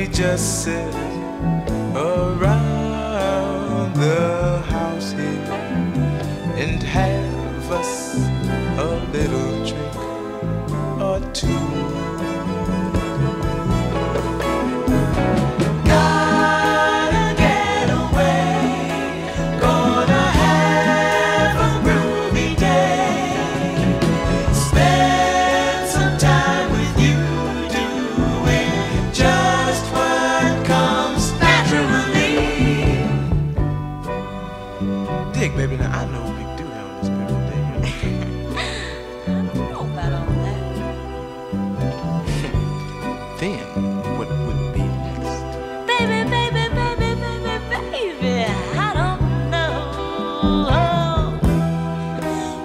we just sit around the house here and have us a little drink or two? Dig, baby, now I know we do here on this beautiful day. I don't know about all that. Then, what would be next? Baby, baby, baby, baby, baby, I don't know.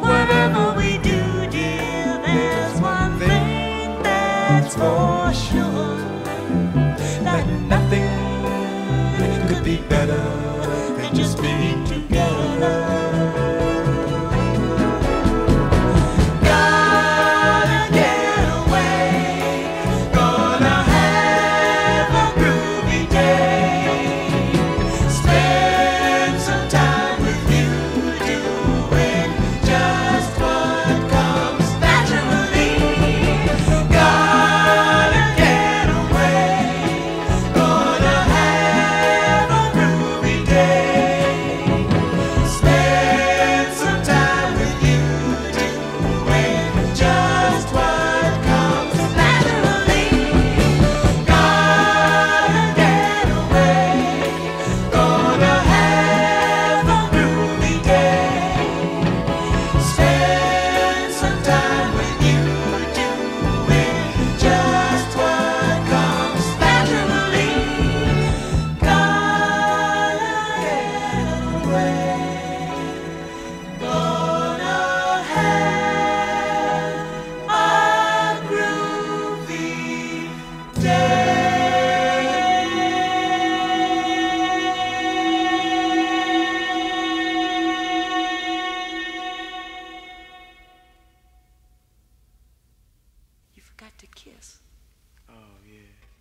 Whatever we do, dear, there's one thing that's for sure. That nothing could be better Oh yeah.